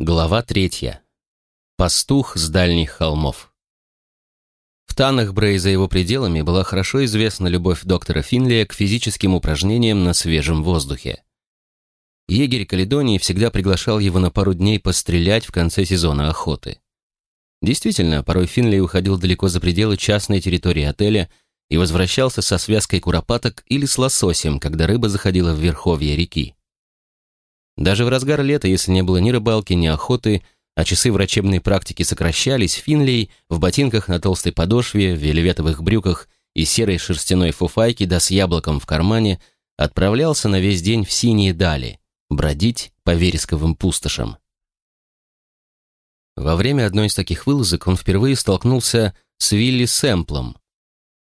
Глава третья. Пастух с дальних холмов. В Танахбре и за его пределами была хорошо известна любовь доктора Финлия к физическим упражнениям на свежем воздухе. Егерь Каледонии всегда приглашал его на пару дней пострелять в конце сезона охоты. Действительно, порой Финли уходил далеко за пределы частной территории отеля и возвращался со связкой куропаток или с лососем, когда рыба заходила в верховье реки. Даже в разгар лета, если не было ни рыбалки, ни охоты, а часы врачебной практики сокращались, Финлей в ботинках на толстой подошве, в вельветовых брюках и серой шерстяной фуфайке да с яблоком в кармане отправлялся на весь день в синие дали, бродить по вересковым пустошам. Во время одной из таких вылазок он впервые столкнулся с Вилли Сэмплом,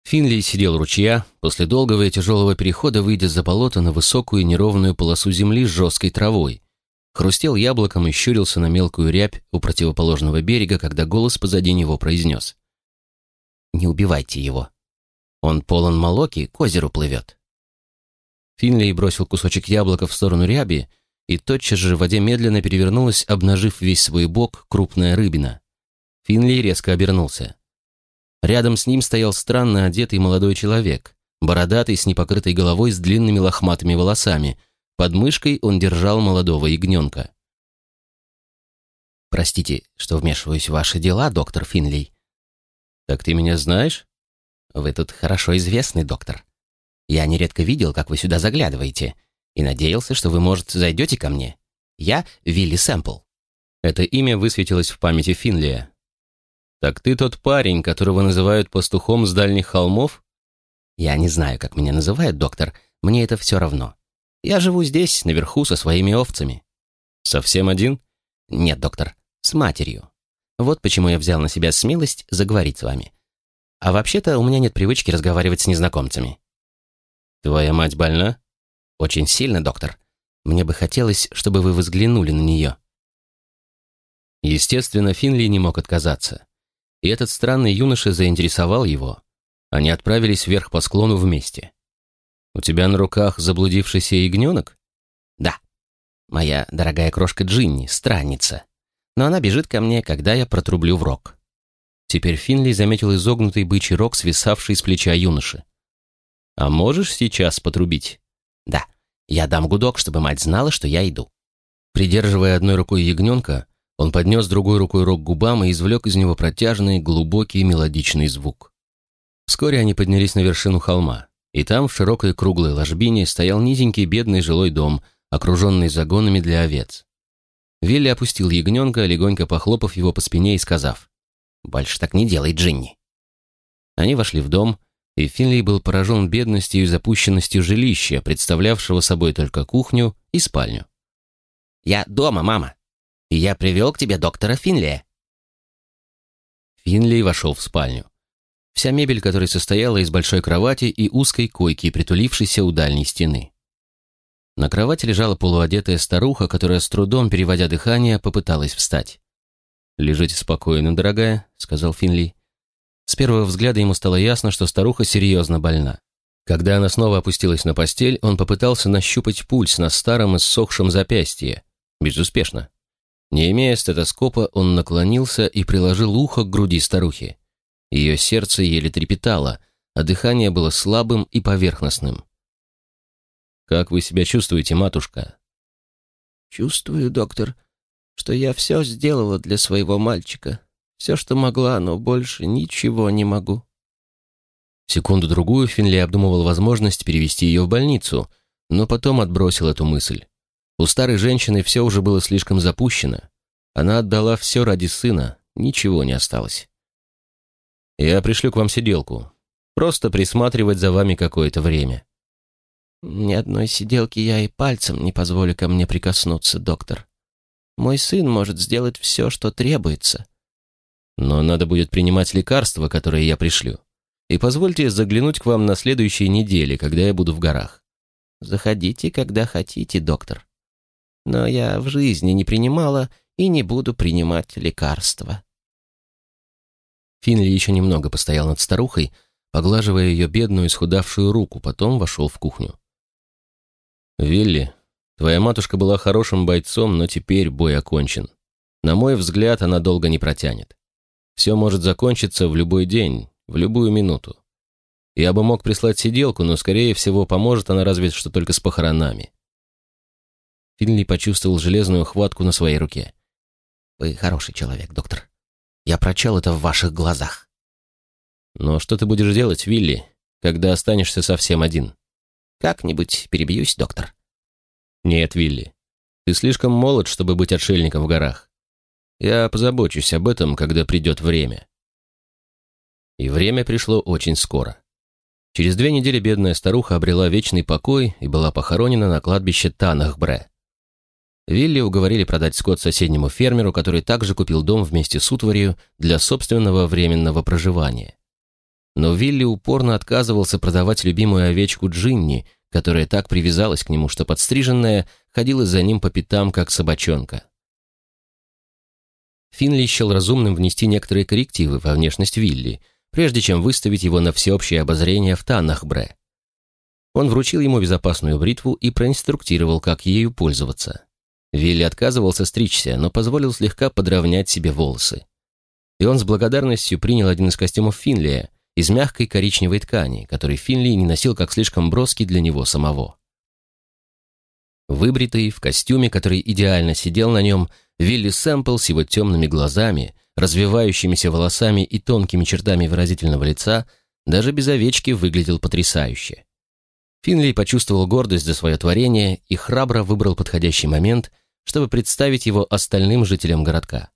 Финли сидел у ручья, после долгого и тяжелого перехода выйдя за болото на высокую неровную полосу земли с жесткой травой. Хрустел яблоком и щурился на мелкую рябь у противоположного берега, когда голос позади него произнес. «Не убивайте его. Он полон молоки, к озеру плывет». Финли бросил кусочек яблока в сторону ряби, и тотчас же в воде медленно перевернулась, обнажив весь свой бок, крупная рыбина. Финли резко обернулся. Рядом с ним стоял странно одетый молодой человек, бородатый с непокрытой головой с длинными лохматыми волосами. Под мышкой он держал молодого ягненка. «Простите, что вмешиваюсь в ваши дела, доктор Финлей». «Так ты меня знаешь?» «Вы тут хорошо известный доктор. Я нередко видел, как вы сюда заглядываете, и надеялся, что вы, может, зайдете ко мне. Я Вилли Сэмпл». Это имя высветилось в памяти Финлия, «Так ты тот парень, которого называют пастухом с дальних холмов?» «Я не знаю, как меня называют, доктор. Мне это все равно. Я живу здесь, наверху, со своими овцами». «Совсем один?» «Нет, доктор. С матерью. Вот почему я взял на себя смелость заговорить с вами. А вообще-то у меня нет привычки разговаривать с незнакомцами». «Твоя мать больна?» «Очень сильно, доктор. Мне бы хотелось, чтобы вы взглянули на нее». Естественно, Финли не мог отказаться и этот странный юноша заинтересовал его. Они отправились вверх по склону вместе. «У тебя на руках заблудившийся ягненок?» «Да. Моя дорогая крошка Джинни, странница. Но она бежит ко мне, когда я протрублю в рог». Теперь Финли заметил изогнутый бычий рог, свисавший с плеча юноши. «А можешь сейчас потрубить?» «Да. Я дам гудок, чтобы мать знала, что я иду». Придерживая одной рукой ягненка, он поднес другой рукой рог к губам и извлек из него протяжный, глубокий мелодичный звук. Вскоре они поднялись на вершину холма, и там, в широкой круглой ложбине, стоял низенький бедный жилой дом, окруженный загонами для овец. Вилли опустил ягненка, легонько похлопав его по спине и сказав, «Больше так не делай, Джинни». Они вошли в дом, и Финли был поражен бедностью и запущенностью жилища, представлявшего собой только кухню и спальню. «Я дома, мама», и я привел к тебе доктора Финлия». Финли вошел в спальню. Вся мебель которой состояла из большой кровати и узкой койки, притулившейся у дальней стены. На кровати лежала полуодетая старуха, которая с трудом, переводя дыхание, попыталась встать. «Лежите спокойно, дорогая», — сказал Финли. С первого взгляда ему стало ясно, что старуха серьезно больна. Когда она снова опустилась на постель, он попытался нащупать пульс на старом иссохшем запястье. Безуспешно. Не имея стетоскопа, он наклонился и приложил ухо к груди старухи. Ее сердце еле трепетало, а дыхание было слабым и поверхностным. «Как вы себя чувствуете, матушка?» «Чувствую, доктор, что я все сделала для своего мальчика. Все, что могла, но больше ничего не могу». Секунду-другую Финли обдумывал возможность перевести ее в больницу, но потом отбросил эту мысль. У старой женщины все уже было слишком запущено. Она отдала все ради сына, ничего не осталось. Я пришлю к вам сиделку. Просто присматривать за вами какое-то время. Ни одной сиделки я и пальцем не позволю ко мне прикоснуться, доктор. Мой сын может сделать все, что требуется. Но надо будет принимать лекарства, которые я пришлю. И позвольте заглянуть к вам на следующей неделе, когда я буду в горах. Заходите, когда хотите, доктор но я в жизни не принимала и не буду принимать лекарства». Финли еще немного постоял над старухой, поглаживая ее бедную исхудавшую руку, потом вошел в кухню. «Вилли, твоя матушка была хорошим бойцом, но теперь бой окончен. На мой взгляд, она долго не протянет. Все может закончиться в любой день, в любую минуту. Я бы мог прислать сиделку, но, скорее всего, поможет она разве что только с похоронами. Финли почувствовал железную хватку на своей руке. «Вы хороший человек, доктор. Я прочел это в ваших глазах». «Но что ты будешь делать, Вилли, когда останешься совсем один?» «Как-нибудь перебьюсь, доктор». «Нет, Вилли, ты слишком молод, чтобы быть отшельником в горах. Я позабочусь об этом, когда придет время». И время пришло очень скоро. Через две недели бедная старуха обрела вечный покой и была похоронена на кладбище Танахбре. Вилли уговорили продать скот соседнему фермеру, который также купил дом вместе с утварью для собственного временного проживания. Но Вилли упорно отказывался продавать любимую овечку Джинни, которая так привязалась к нему, что подстриженная ходила за ним по пятам, как собачонка. Финли счел разумным внести некоторые коррективы во внешность Вилли – прежде чем выставить его на всеобщее обозрение в Танахбре. Он вручил ему безопасную бритву и проинструктировал, как ею пользоваться. Вилли отказывался стричься, но позволил слегка подровнять себе волосы. И он с благодарностью принял один из костюмов Финлия из мягкой коричневой ткани, который Финли не носил как слишком броский для него самого. Выбритый, в костюме, который идеально сидел на нем, Вилли Сэмпл с его темными глазами, развивающимися волосами и тонкими чертами выразительного лица, даже без овечки выглядел потрясающе. Финли почувствовал гордость за свое творение и храбро выбрал подходящий момент, чтобы представить его остальным жителям городка.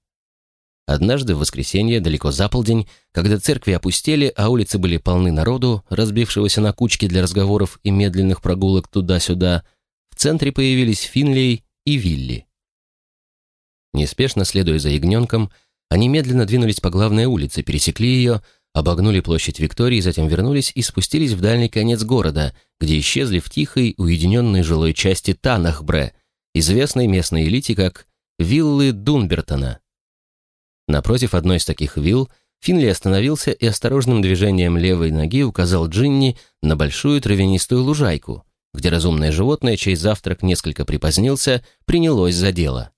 Однажды в воскресенье, далеко за полдень, когда церкви опустели, а улицы были полны народу, разбившегося на кучки для разговоров и медленных прогулок туда-сюда, в центре появились Финлей и Вилли. Неспешно следуя за ягненком, они медленно двинулись по главной улице, пересекли ее, обогнули площадь Виктории, затем вернулись и спустились в дальний конец города, где исчезли в тихой, уединенной жилой части Танахбре, известной местной элите как виллы Дунбертона. Напротив одной из таких вилл Финли остановился и осторожным движением левой ноги указал Джинни на большую травянистую лужайку, где разумное животное, чей завтрак несколько припозднился, принялось за дело.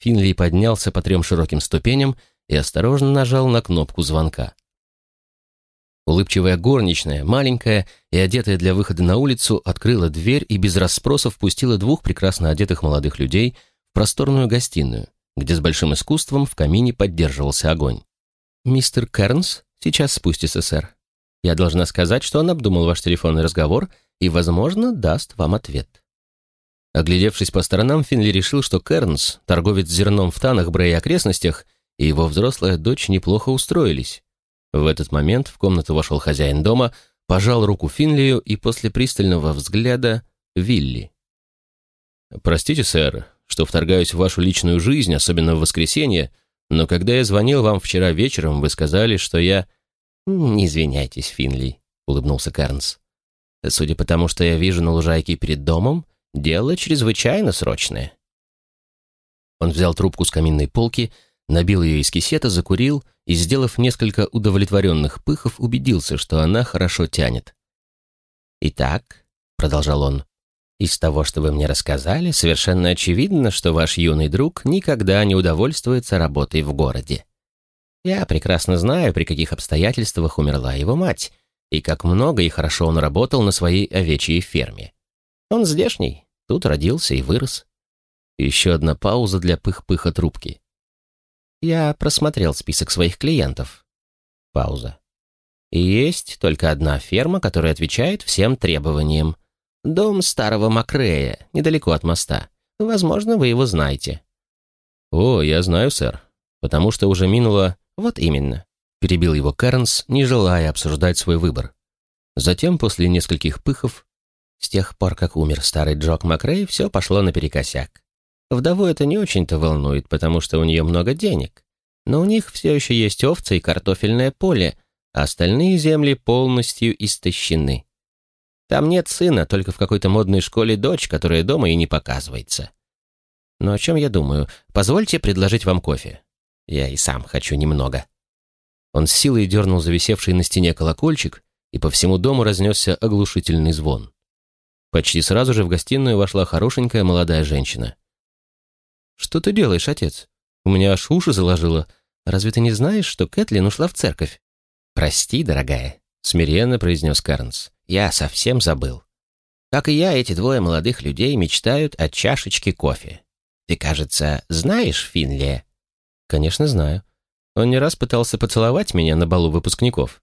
Финли поднялся по трем широким ступеням и осторожно нажал на кнопку звонка. Улыбчивая горничная, маленькая и одетая для выхода на улицу, открыла дверь и без расспросов пустила двух прекрасно одетых молодых людей в просторную гостиную, где с большим искусством в камине поддерживался огонь. «Мистер Кернс сейчас спустится, сэр. Я должна сказать, что он обдумал ваш телефонный разговор и, возможно, даст вам ответ». Оглядевшись по сторонам, Финли решил, что Кернс, торговец зерном в Танахбре и окрестностях, и его взрослая дочь неплохо устроились. В этот момент в комнату вошел хозяин дома, пожал руку Финлию и после пристального взгляда Вилли. «Простите, сэр, что вторгаюсь в вашу личную жизнь, особенно в воскресенье, но когда я звонил вам вчера вечером, вы сказали, что я...» «Не извиняйтесь, Финли», — улыбнулся Кернс. «Судя по тому, что я вижу на лужайке перед домом, Дело чрезвычайно срочное. Он взял трубку с каминной полки, набил ее из кисета, закурил и, сделав несколько удовлетворенных пыхов, убедился, что она хорошо тянет. «Итак», — продолжал он, — «из того, что вы мне рассказали, совершенно очевидно, что ваш юный друг никогда не удовольствуется работой в городе. Я прекрасно знаю, при каких обстоятельствах умерла его мать, и как много и хорошо он работал на своей овечьей ферме. Он здешний, тут родился и вырос. Еще одна пауза для пых-пыха трубки. Я просмотрел список своих клиентов. Пауза. Есть только одна ферма, которая отвечает всем требованиям. Дом старого Макрея, недалеко от моста. Возможно, вы его знаете. О, я знаю, сэр. Потому что уже минуло... Вот именно. Перебил его Кэрнс, не желая обсуждать свой выбор. Затем, после нескольких пыхов, с тех пор, как умер старый Джок Макрей, все пошло наперекосяк. Вдову это не очень-то волнует, потому что у нее много денег. Но у них все еще есть овцы и картофельное поле, а остальные земли полностью истощены. Там нет сына, только в какой-то модной школе дочь, которая дома и не показывается. Но о чем я думаю? Позвольте предложить вам кофе. Я и сам хочу немного. Он с силой дернул зависевший на стене колокольчик, и по всему дому разнесся оглушительный звон. Почти сразу же в гостиную вошла хорошенькая молодая женщина. «Что ты делаешь, отец? У меня аж уши заложило. Разве ты не знаешь, что Кэтлин ушла в церковь?» «Прости, дорогая», — смиренно произнес Карнс. «Я совсем забыл. Как и я, эти двое молодых людей мечтают о чашечке кофе. Ты, кажется, знаешь Финли?» «Конечно, знаю. Он не раз пытался поцеловать меня на балу выпускников.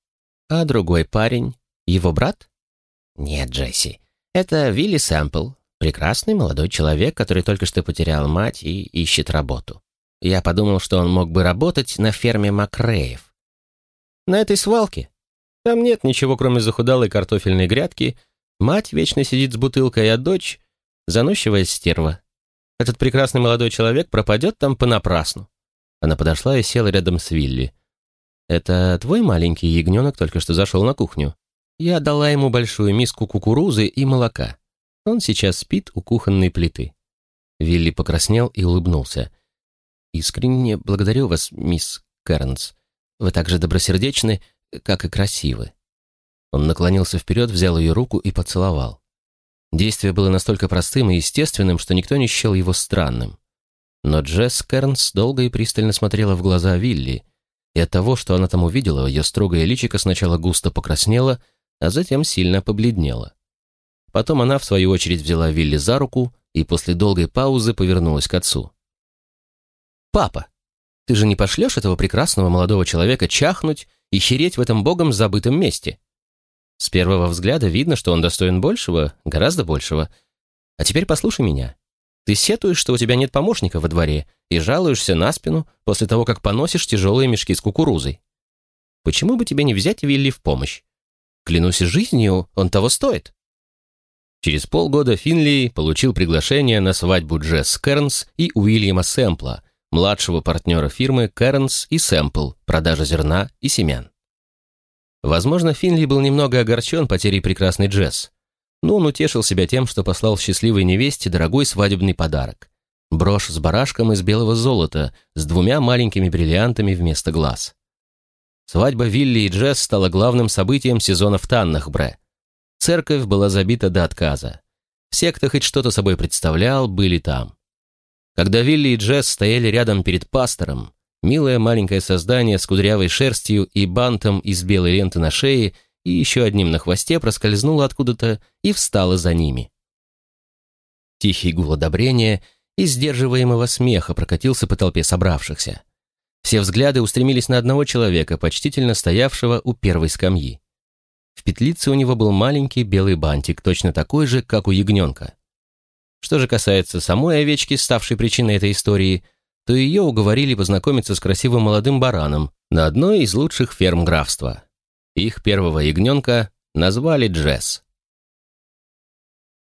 А другой парень, его брат?» «Нет, Джесси, это Вилли Сэмпл, прекрасный молодой человек, который только что потерял мать и ищет работу. Я подумал, что он мог бы работать на ферме Макреев. На этой свалке? Там нет ничего, кроме захудалой картофельной грядки. Мать вечно сидит с бутылкой, а дочь — заносчивая стерва. Этот прекрасный молодой человек пропадет там понапрасну. Она подошла и села рядом с Вилли. «Это твой маленький ягненок только что зашел на кухню?» Я дала ему большую миску кукурузы и молока. Он сейчас спит у кухонной плиты. Вилли покраснел и улыбнулся. «Искренне благодарю вас, мисс Кернс. Вы так же добросердечны, как и красивы». Он наклонился вперед, взял ее руку и поцеловал. Действие было настолько простым и естественным, что никто не счел его странным. Но Джесс Кернс долго и пристально смотрела в глаза Вилли, и от того, что она там увидела, ее строгое личико сначала густо покраснело, а затем сильно побледнела. Потом она, в свою очередь, взяла Вилли за руку и после долгой паузы повернулась к отцу. «Папа, ты же не пошлешь этого прекрасного молодого человека чахнуть и хереть в этом богом забытом месте? С первого взгляда видно, что он достоин большего, гораздо большего. А теперь послушай меня. Ты сетуешь, что у тебя нет помощника во дворе, и жалуешься на спину после того, как поносишь тяжелые мешки с кукурузой. Почему бы тебе не взять Вилли в помощь? Клянусь жизнью, он того стоит. Через полгода Финли получил приглашение на свадьбу Джесс Кернс и Уильяма Сэмпла, младшего партнера фирмы Кернс и Сэмпл, продажа зерна и семян. Возможно, Финли был немного огорчен потерей прекрасной Джесс, но он утешил себя тем, что послал счастливой невесте дорогой свадебный подарок – брошь с барашком из белого золота с двумя маленькими бриллиантами вместо глаз. Свадьба Вилли и Джесс стала главным событием сезона в Таннахбре. Церковь была забита до отказа. Все, кто хоть что-то собой представлял, были там. Когда Вилли и Джесс стояли рядом перед пастором, милое маленькое создание с кудрявой шерстью и бантом из белой ленты на шее и еще одним на хвосте проскользнуло откуда-то и встало за ними. Тихий гул одобрения и сдерживаемого смеха прокатился по толпе собравшихся. Все взгляды устремились на одного человека, почтительно стоявшего у первой скамьи. В петлице у него был маленький белый бантик, точно такой же, как у ягненка. Что же касается самой овечки, ставшей причиной этой истории, то ее уговорили познакомиться с красивым молодым бараном на одной из лучших ферм графства. Их первого ягненка назвали Джесс.